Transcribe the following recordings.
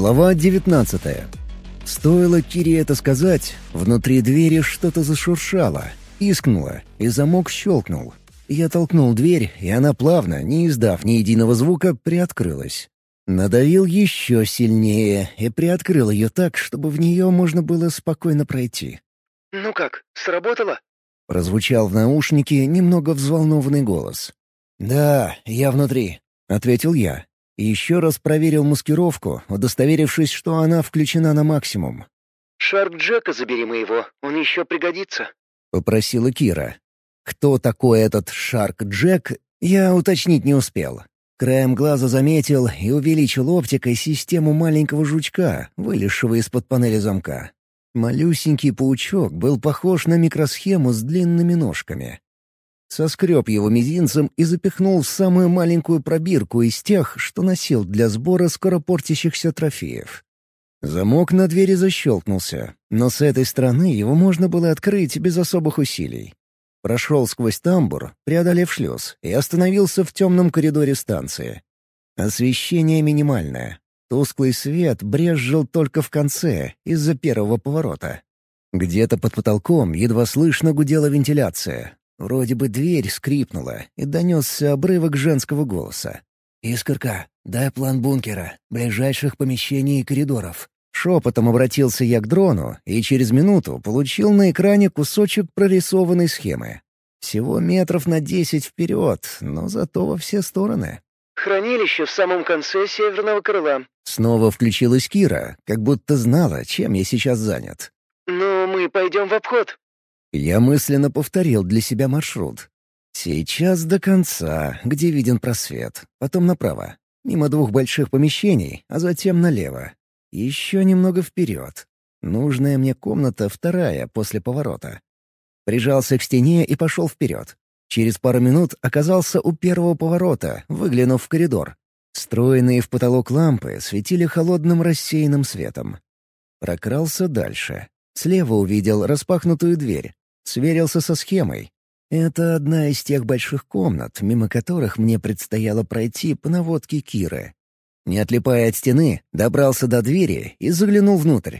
Глава 19 Стоило Кире это сказать, внутри двери что-то зашуршало, искнуло, и замок щелкнул. Я толкнул дверь, и она плавно, не издав ни единого звука, приоткрылась. Надавил еще сильнее и приоткрыл ее так, чтобы в нее можно было спокойно пройти. «Ну как, сработало?» Прозвучал в наушнике немного взволнованный голос. «Да, я внутри», — ответил я. И еще раз проверил маскировку, удостоверившись, что она включена на максимум. «Шарк Джека забери моего, он еще пригодится», — попросила Кира. Кто такой этот Шарк Джек, я уточнить не успел. Краем глаза заметил и увеличил оптикой систему маленького жучка, вылезшего из-под панели замка. Малюсенький паучок был похож на микросхему с длинными ножками соскреб его мизинцем и запихнул в самую маленькую пробирку из тех, что носил для сбора скоропортящихся трофеев. Замок на двери защелкнулся, но с этой стороны его можно было открыть без особых усилий. Прошел сквозь тамбур, преодолев шлюз, и остановился в темном коридоре станции. Освещение минимальное. Тусклый свет брезжил только в конце, из-за первого поворота. Где-то под потолком едва слышно гудела вентиляция, Вроде бы дверь скрипнула, и донесся обрывок женского голоса. «Искорка, дай план бункера, ближайших помещений и коридоров». Шепотом обратился я к дрону и через минуту получил на экране кусочек прорисованной схемы. Всего метров на десять вперед, но зато во все стороны. «Хранилище в самом конце северного крыла». Снова включилась Кира, как будто знала, чем я сейчас занят. «Ну, мы пойдем в обход». Я мысленно повторил для себя маршрут. Сейчас до конца, где виден просвет, потом направо, мимо двух больших помещений, а затем налево. Еще немного вперед. Нужная мне комната вторая после поворота. Прижался к стене и пошел вперед. Через пару минут оказался у первого поворота, выглянув в коридор. Встроенные в потолок лампы светили холодным рассеянным светом. Прокрался дальше. Слева увидел распахнутую дверь. Сверился со схемой. Это одна из тех больших комнат, мимо которых мне предстояло пройти по наводке Киры. Не отлипая от стены, добрался до двери и заглянул внутрь.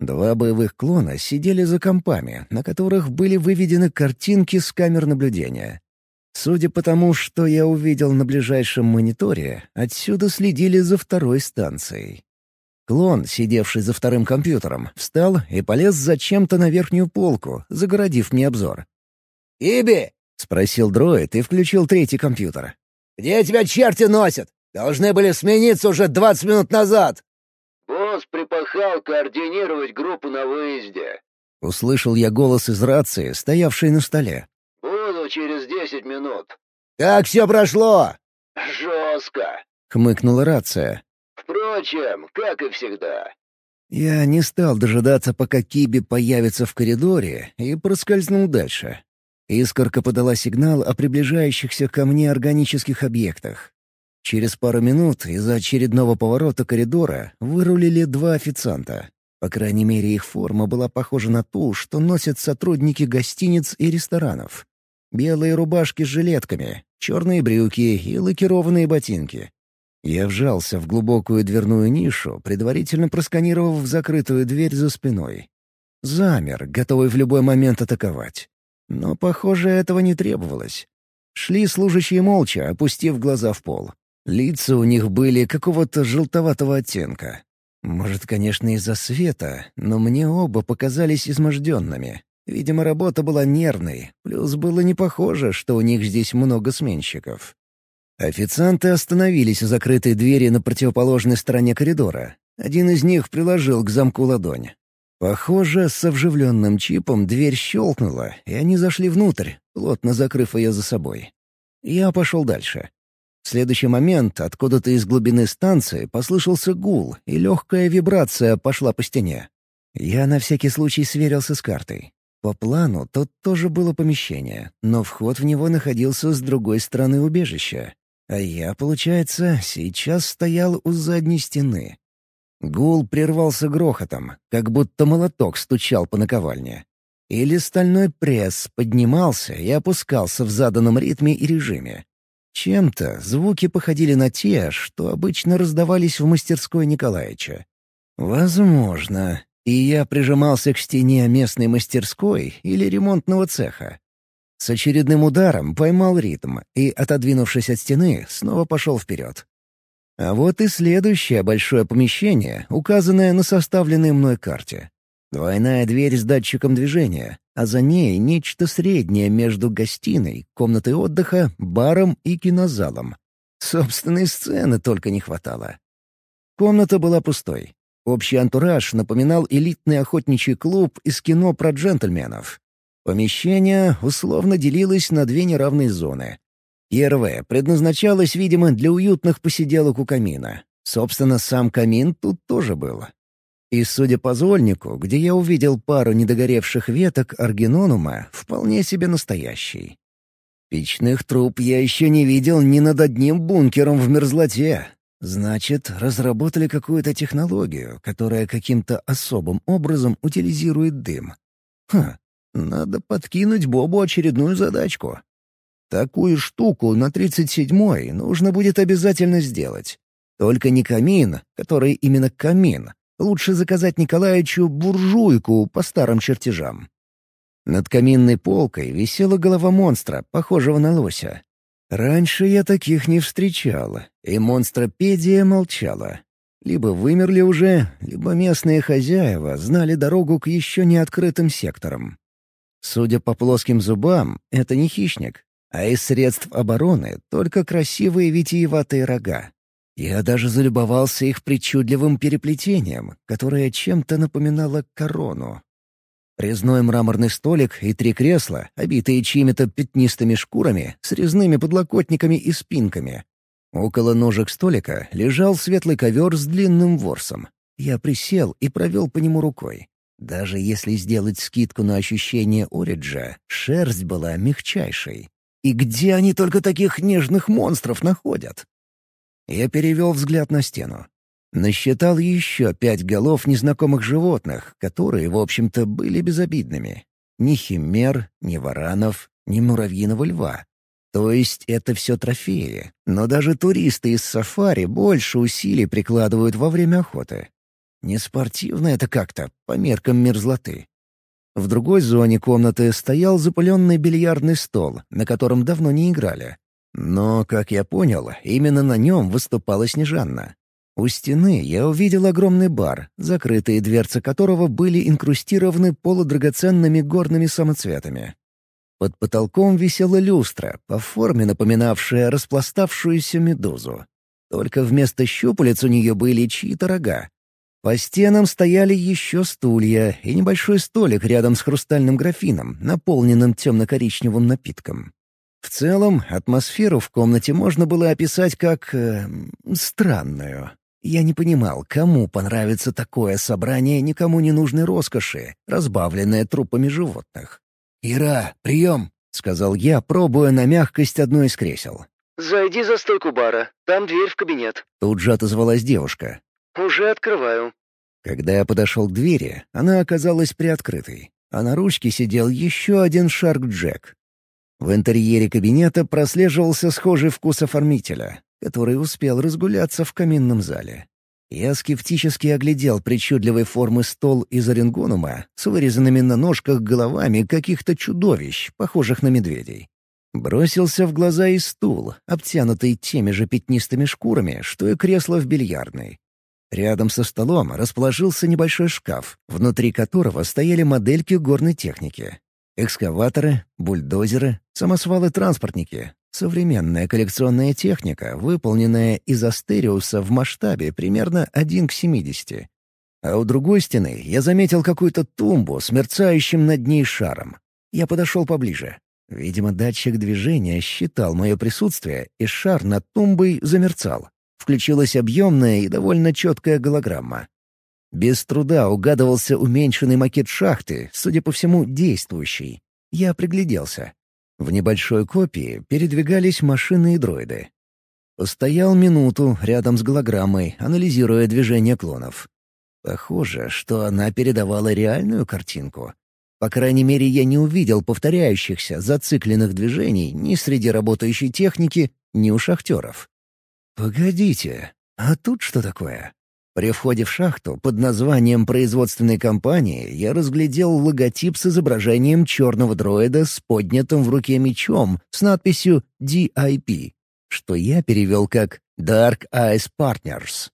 Два боевых клона сидели за компами, на которых были выведены картинки с камер наблюдения. Судя по тому, что я увидел на ближайшем мониторе, отсюда следили за второй станцией. Клон, сидевший за вторым компьютером, встал и полез зачем-то на верхнюю полку, загородив мне обзор. «Иби!» — спросил дроид и включил третий компьютер. «Где тебя черти носят? Должны были смениться уже двадцать минут назад!» «Босс припахал координировать группу на выезде», — услышал я голос из рации, стоявшей на столе. «Буду через десять минут». «Как все прошло?» «Жестко», — хмыкнула рация. Впрочем, как и всегда. Я не стал дожидаться, пока Киби появится в коридоре, и проскользнул дальше. Искорка подала сигнал о приближающихся ко мне органических объектах. Через пару минут из-за очередного поворота коридора вырулили два официанта. По крайней мере, их форма была похожа на ту, что носят сотрудники гостиниц и ресторанов. Белые рубашки с жилетками, черные брюки и лакированные ботинки. Я вжался в глубокую дверную нишу, предварительно просканировав закрытую дверь за спиной. Замер, готовый в любой момент атаковать. Но, похоже, этого не требовалось. Шли служащие молча, опустив глаза в пол. Лица у них были какого-то желтоватого оттенка. Может, конечно, из-за света, но мне оба показались изможденными. Видимо, работа была нервной, плюс было не похоже, что у них здесь много сменщиков. Официанты остановились у закрытой двери на противоположной стороне коридора. Один из них приложил к замку ладонь. Похоже, с вживленным чипом дверь щелкнула, и они зашли внутрь, плотно закрыв ее за собой. Я пошел дальше. В следующий момент откуда-то из глубины станции послышался гул, и легкая вибрация пошла по стене. Я на всякий случай сверился с картой. По плану тут тоже было помещение, но вход в него находился с другой стороны убежища. А я, получается, сейчас стоял у задней стены. Гул прервался грохотом, как будто молоток стучал по наковальне. Или стальной пресс поднимался и опускался в заданном ритме и режиме. Чем-то звуки походили на те, что обычно раздавались в мастерской Николаевича. Возможно. И я прижимался к стене местной мастерской или ремонтного цеха. С очередным ударом поймал ритм и, отодвинувшись от стены, снова пошел вперед. А вот и следующее большое помещение, указанное на составленной мной карте. Двойная дверь с датчиком движения, а за ней нечто среднее между гостиной, комнатой отдыха, баром и кинозалом. Собственной сцены только не хватало. Комната была пустой. Общий антураж напоминал элитный охотничий клуб из кино про джентльменов. Помещение условно делилось на две неравные зоны. Первая предназначалась, видимо, для уютных посиделок у камина. Собственно, сам камин тут тоже был. И, судя по зольнику, где я увидел пару недогоревших веток аргинонума, вполне себе настоящий. Печных труб я еще не видел ни над одним бункером в мерзлоте. Значит, разработали какую-то технологию, которая каким-то особым образом утилизирует дым. Ха, надо подкинуть Бобу очередную задачку. Такую штуку на 37-й нужно будет обязательно сделать. Только не камин, который именно камин, Лучше заказать Николаевичу буржуйку по старым чертежам. Над каминной полкой висела голова монстра, похожего на лося. Раньше я таких не встречал, и монстропедия молчала. Либо вымерли уже, либо местные хозяева знали дорогу к еще не открытым секторам. Судя по плоским зубам, это не хищник, а из средств обороны только красивые витиеватые рога. Я даже залюбовался их причудливым переплетением, которое чем-то напоминало корону. Резной мраморный столик и три кресла, обитые чьими-то пятнистыми шкурами, с резными подлокотниками и спинками. Около ножек столика лежал светлый ковер с длинным ворсом. Я присел и провел по нему рукой. Даже если сделать скидку на ощущение Ориджа, шерсть была мягчайшей. И где они только таких нежных монстров находят? Я перевел взгляд на стену. Насчитал еще пять голов незнакомых животных, которые, в общем-то, были безобидными. Ни химер, ни варанов, ни муравьиного льва. То есть это все трофеи, но даже туристы из сафари больше усилий прикладывают во время охоты. Не спортивно это как-то, по меркам мерзлоты. В другой зоне комнаты стоял запыленный бильярдный стол, на котором давно не играли. Но, как я понял, именно на нем выступала Снежанна. У стены я увидел огромный бар, закрытые дверцы которого были инкрустированы полудрагоценными горными самоцветами. Под потолком висела люстра, по форме напоминавшая распластавшуюся медузу. Только вместо щупалец у нее были чьи-то рога. По стенам стояли еще стулья и небольшой столик рядом с хрустальным графином, наполненным темно-коричневым напитком. В целом, атмосферу в комнате можно было описать как... Э, странную. Я не понимал, кому понравится такое собрание никому не нужной роскоши, разбавленное трупами животных. «Ира, прием!» — сказал я, пробуя на мягкость одно из кресел. «Зайди за стойку бара. Там дверь в кабинет». Тут же отозвалась девушка. «Уже открываю». Когда я подошел к двери, она оказалась приоткрытой, а на ручке сидел еще один Шарк-Джек. В интерьере кабинета прослеживался схожий вкус оформителя, который успел разгуляться в каминном зале. Я скептически оглядел причудливой формы стол из оренгонума с вырезанными на ножках головами каких-то чудовищ, похожих на медведей. Бросился в глаза и стул, обтянутый теми же пятнистыми шкурами, что и кресло в бильярдной. Рядом со столом расположился небольшой шкаф, внутри которого стояли модельки горной техники. Экскаваторы, бульдозеры, самосвалы-транспортники, современная коллекционная техника, выполненная из астериуса в масштабе примерно 1 к 70. А у другой стены я заметил какую-то тумбу с мерцающим над ней шаром. Я подошел поближе. Видимо, датчик движения считал мое присутствие, и шар над тумбой замерцал. Включилась объемная и довольно четкая голограмма. Без труда угадывался уменьшенный макет шахты, судя по всему, действующий. Я пригляделся. В небольшой копии передвигались машины и дроиды. Постоял минуту рядом с голограммой, анализируя движение клонов. Похоже, что она передавала реальную картинку. По крайней мере, я не увидел повторяющихся, зацикленных движений ни среди работающей техники, не у шахтеров. «Погодите, а тут что такое?» При входе в шахту под названием производственной компании я разглядел логотип с изображением черного дроида с поднятым в руке мечом с надписью DIP, что я перевел как Dark Eyes Partners.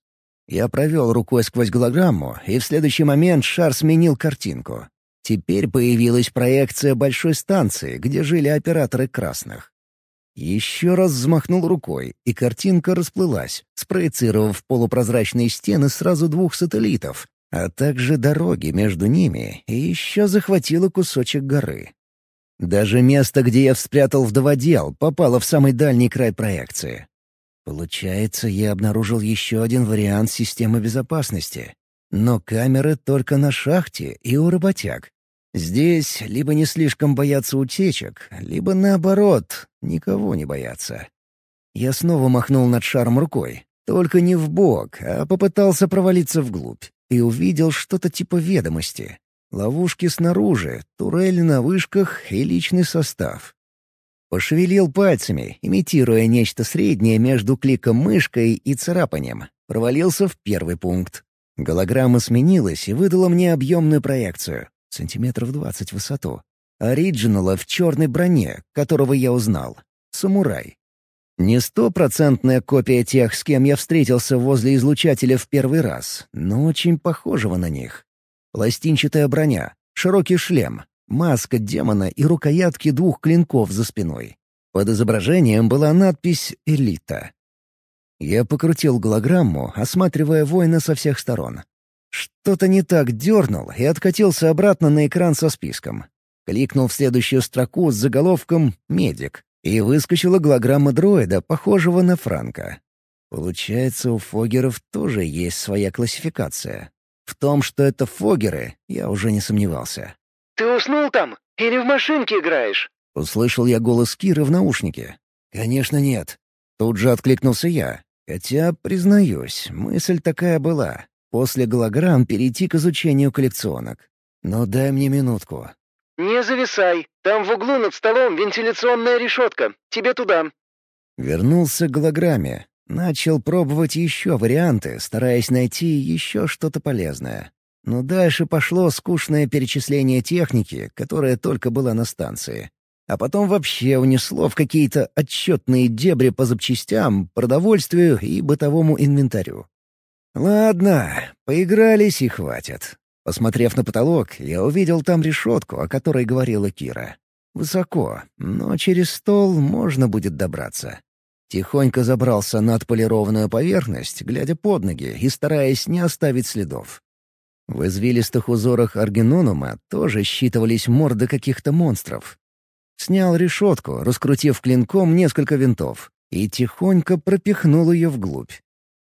Я провел рукой сквозь голограмму, и в следующий момент шар сменил картинку. Теперь появилась проекция большой станции, где жили операторы красных. Еще раз взмахнул рукой, и картинка расплылась, спроецировав полупрозрачные стены сразу двух сателлитов, а также дороги между ними, и еще захватила кусочек горы. Даже место, где я спрятал вдоводел, попало в самый дальний край проекции. Получается, я обнаружил еще один вариант системы безопасности. Но камеры только на шахте и у работяг, Здесь либо не слишком боятся утечек, либо наоборот, никого не боятся. Я снова махнул над шаром рукой, только не в бок, а попытался провалиться вглубь, и увидел что-то типа ведомости. Ловушки снаружи, турель на вышках и личный состав. Пошевелил пальцами, имитируя нечто среднее между кликом мышкой и царапанием. Провалился в первый пункт. Голограмма сменилась и выдала мне объемную проекцию сантиметров двадцать в высоту. Ориджинала в черной броне, которого я узнал. Самурай. Не стопроцентная копия тех, с кем я встретился возле излучателя в первый раз, но очень похожего на них. Пластинчатая броня, широкий шлем, маска демона и рукоятки двух клинков за спиной. Под изображением была надпись «Элита». Я покрутил голограмму, осматривая воина со всех сторон. Что-то не так дернул и откатился обратно на экран со списком. Кликнул в следующую строку с заголовком «Медик», и выскочила голограмма дроида, похожего на Франка. Получается, у фогеров тоже есть своя классификация. В том, что это фогеры, я уже не сомневался. «Ты уснул там? Или в машинке играешь?» Услышал я голос Киры в наушнике. «Конечно нет». Тут же откликнулся я. Хотя, признаюсь, мысль такая была. После голограмм перейти к изучению коллекционок. Но дай мне минутку. «Не зависай. Там в углу над столом вентиляционная решетка. Тебе туда». Вернулся к голограмме. Начал пробовать еще варианты, стараясь найти еще что-то полезное. Но дальше пошло скучное перечисление техники, которая только была на станции. А потом вообще унесло в какие-то отчетные дебри по запчастям, продовольствию и бытовому инвентарю. «Ладно, поигрались и хватит». Посмотрев на потолок, я увидел там решетку, о которой говорила Кира. Высоко, но через стол можно будет добраться. Тихонько забрался на отполированную поверхность, глядя под ноги и стараясь не оставить следов. В извилистых узорах аргенонума тоже считывались морды каких-то монстров. Снял решетку, раскрутив клинком несколько винтов, и тихонько пропихнул ее вглубь.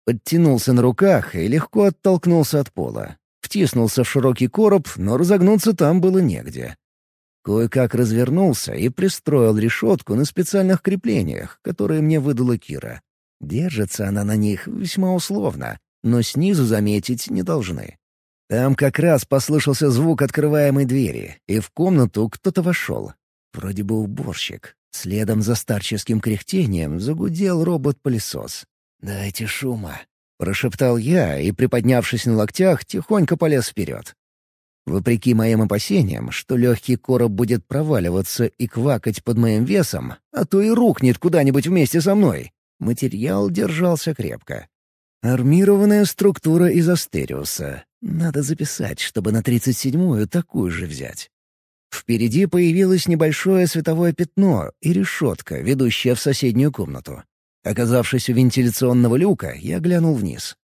Подтянулся на руках и легко оттолкнулся от пола. Втиснулся в широкий короб, но разогнуться там было негде. Кое-как развернулся и пристроил решетку на специальных креплениях, которые мне выдала Кира. Держится она на них весьма условно, но снизу заметить не должны. Там как раз послышался звук открываемой двери, и в комнату кто-то вошел. Вроде бы уборщик. Следом за старческим кряхтением загудел робот-пылесос. «Дайте шума», — прошептал я и, приподнявшись на локтях, тихонько полез вперед. Вопреки моим опасениям, что легкий короб будет проваливаться и квакать под моим весом, а то и рухнет куда-нибудь вместе со мной, материал держался крепко. Армированная структура из астериуса. Надо записать, чтобы на тридцать седьмую такую же взять. Впереди появилось небольшое световое пятно и решетка, ведущая в соседнюю комнату. Оказавшись у вентиляционного люка, я глянул вниз.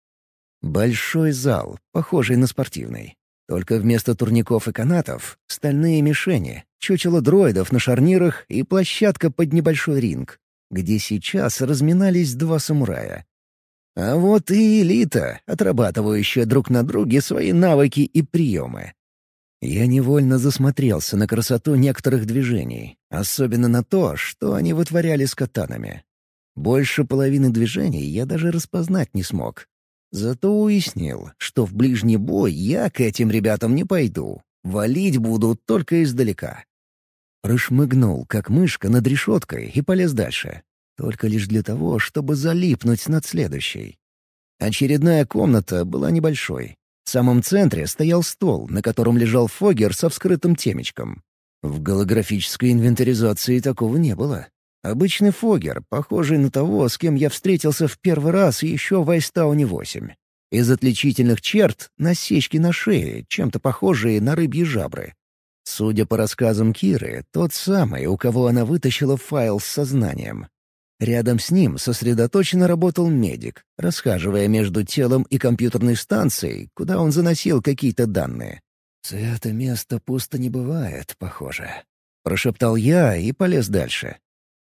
Большой зал, похожий на спортивный. Только вместо турников и канатов — стальные мишени, чучело дроидов на шарнирах и площадка под небольшой ринг, где сейчас разминались два самурая. А вот и элита, отрабатывающая друг на друге свои навыки и приемы. Я невольно засмотрелся на красоту некоторых движений, особенно на то, что они вытворяли с катанами. Больше половины движений я даже распознать не смог. Зато уяснил, что в ближний бой я к этим ребятам не пойду. Валить буду только издалека. Прошмыгнул, как мышка над решеткой, и полез дальше. только лишь для того, чтобы залипнуть над следующей. Очередная комната была небольшой. В самом центре стоял стол, на котором лежал фогер со вскрытым темечком. В голографической инвентаризации такого не было. Обычный фогер, похожий на того, с кем я встретился в первый раз еще в Айстауне-8. Из отличительных черт — насечки на шее, чем-то похожие на рыбьи жабры. Судя по рассказам Киры, тот самый, у кого она вытащила файл с сознанием. Рядом с ним сосредоточенно работал медик, расхаживая между телом и компьютерной станцией, куда он заносил какие-то данные. «Это место пусто не бывает, похоже», — прошептал я и полез дальше.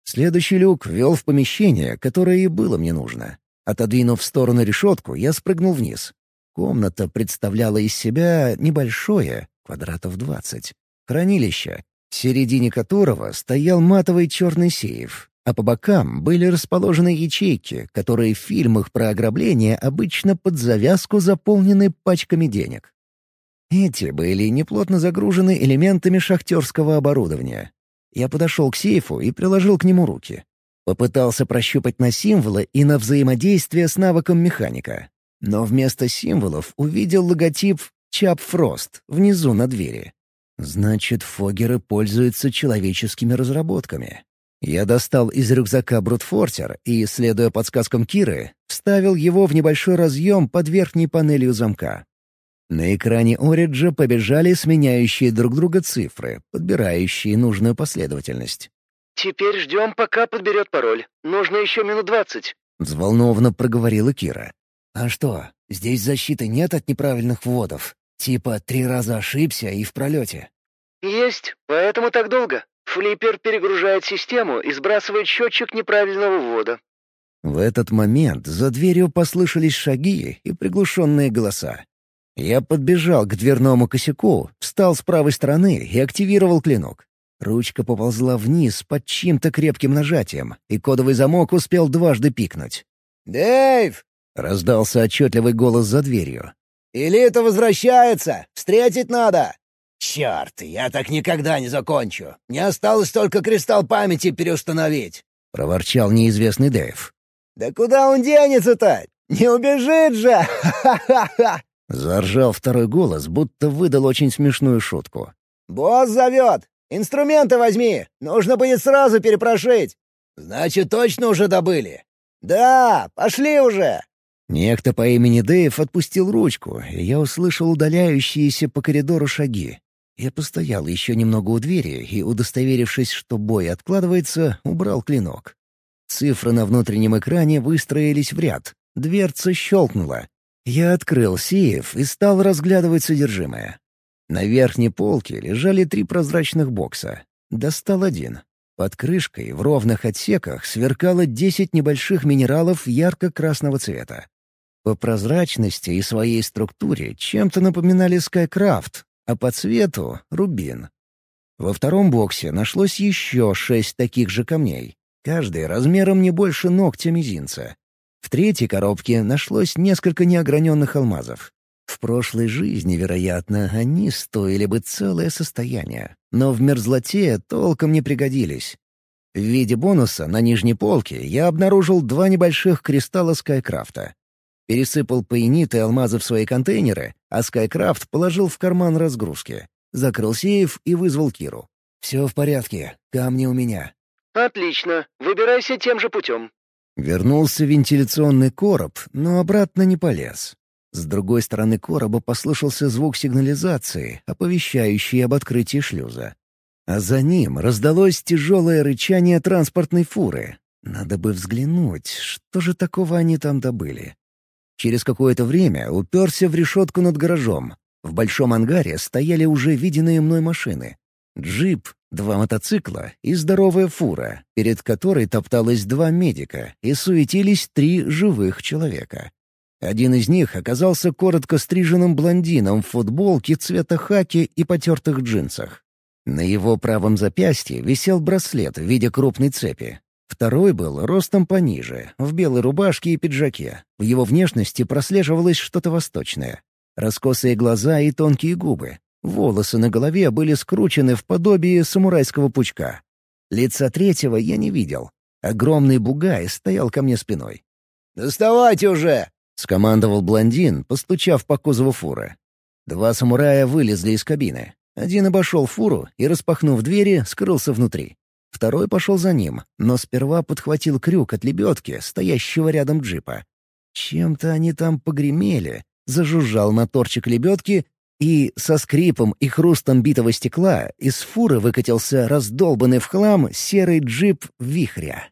Следующий люк вел в помещение, которое и было мне нужно. Отодвинув в сторону решетку, я спрыгнул вниз. Комната представляла из себя небольшое, квадратов двадцать, хранилище, в середине которого стоял матовый черный сейф, а по бокам были расположены ячейки, которые в фильмах про ограбление обычно под завязку заполнены пачками денег. Эти были неплотно загружены элементами шахтерского оборудования. Я подошел к сейфу и приложил к нему руки. Попытался прощупать на символы и на взаимодействие с навыком механика. Но вместо символов увидел логотип «Чап Фрост» внизу на двери. Значит, фогеры пользуются человеческими разработками. Я достал из рюкзака брутфортер и, следуя подсказкам Киры, вставил его в небольшой разъем под верхней панелью замка. На экране Ориджа побежали сменяющие друг друга цифры, подбирающие нужную последовательность. «Теперь ждем, пока подберет пароль. Нужно еще минут двадцать», — взволнованно проговорила Кира. «А что, здесь защиты нет от неправильных вводов? Типа три раза ошибся и в пролете?» «Есть, поэтому так долго. Флиппер перегружает систему и сбрасывает счетчик неправильного ввода». В этот момент за дверью послышались шаги и приглушенные голоса. Я подбежал к дверному косяку, встал с правой стороны и активировал клинок. Ручка поползла вниз под чьим-то крепким нажатием, и кодовый замок успел дважды пикнуть. «Дэйв!» — раздался отчетливый голос за дверью. «Элита возвращается! Встретить надо!» «Черт, я так никогда не закончу. Мне осталось только кристалл памяти переустановить», — проворчал неизвестный Дэйв. «Да куда он денется-то? Не убежит же! Ха-ха-ха!» Заржал второй голос, будто выдал очень смешную шутку. «Босс зовет! Инструменты возьми! Нужно будет сразу перепрошить!» «Значит, точно уже добыли?» «Да, пошли уже!» Некто по имени Дэйв отпустил ручку, и я услышал удаляющиеся по коридору шаги. Я постоял еще немного у двери и, удостоверившись, что бой откладывается, убрал клинок. Цифры на внутреннем экране выстроились в ряд. Дверца щелкнула. Я открыл сейф и стал разглядывать содержимое. На верхней полке лежали три прозрачных бокса. Достал один. Под крышкой в ровных отсеках сверкало десять небольших минералов ярко-красного цвета. По прозрачности и своей структуре чем-то напоминали Скайкрафт, а по цвету — рубин. Во втором боксе нашлось еще шесть таких же камней, каждый размером не больше ногтя мизинца. В третьей коробке нашлось несколько неограненных алмазов. В прошлой жизни, вероятно, они стоили бы целое состояние, но в мерзлоте толком не пригодились. В виде бонуса на нижней полке я обнаружил два небольших кристалла Скайкрафта. Пересыпал паенит и алмазы в свои контейнеры, а Скайкрафт положил в карман разгрузки. Закрыл сейф и вызвал Киру. «Все в порядке. Камни у меня». «Отлично. Выбирайся тем же путем». Вернулся вентиляционный короб, но обратно не полез. С другой стороны короба послышался звук сигнализации, оповещающий об открытии шлюза. А за ним раздалось тяжелое рычание транспортной фуры. Надо бы взглянуть, что же такого они там добыли. Через какое-то время уперся в решетку над гаражом. В большом ангаре стояли уже виденные мной машины. Джип, два мотоцикла и здоровая фура, перед которой топталось два медика и суетились три живых человека. Один из них оказался коротко стриженным блондином в футболке цвета хаки и потертых джинсах. На его правом запястье висел браслет в виде крупной цепи, Второй был ростом пониже, в белой рубашке и пиджаке. В его внешности прослеживалось что-то восточное. Раскосые глаза и тонкие губы. Волосы на голове были скручены в подобие самурайского пучка. Лица третьего я не видел. Огромный бугай стоял ко мне спиной. «Доставайте уже!» — скомандовал блондин, постучав по кузову фуры. Два самурая вылезли из кабины. Один обошел фуру и, распахнув двери, скрылся внутри. Второй пошел за ним, но сперва подхватил крюк от лебедки, стоящего рядом джипа. Чем-то они там погремели, зажужжал моторчик лебедки, и со скрипом и хрустом битого стекла из фуры выкатился раздолбанный в хлам серый джип «Вихря».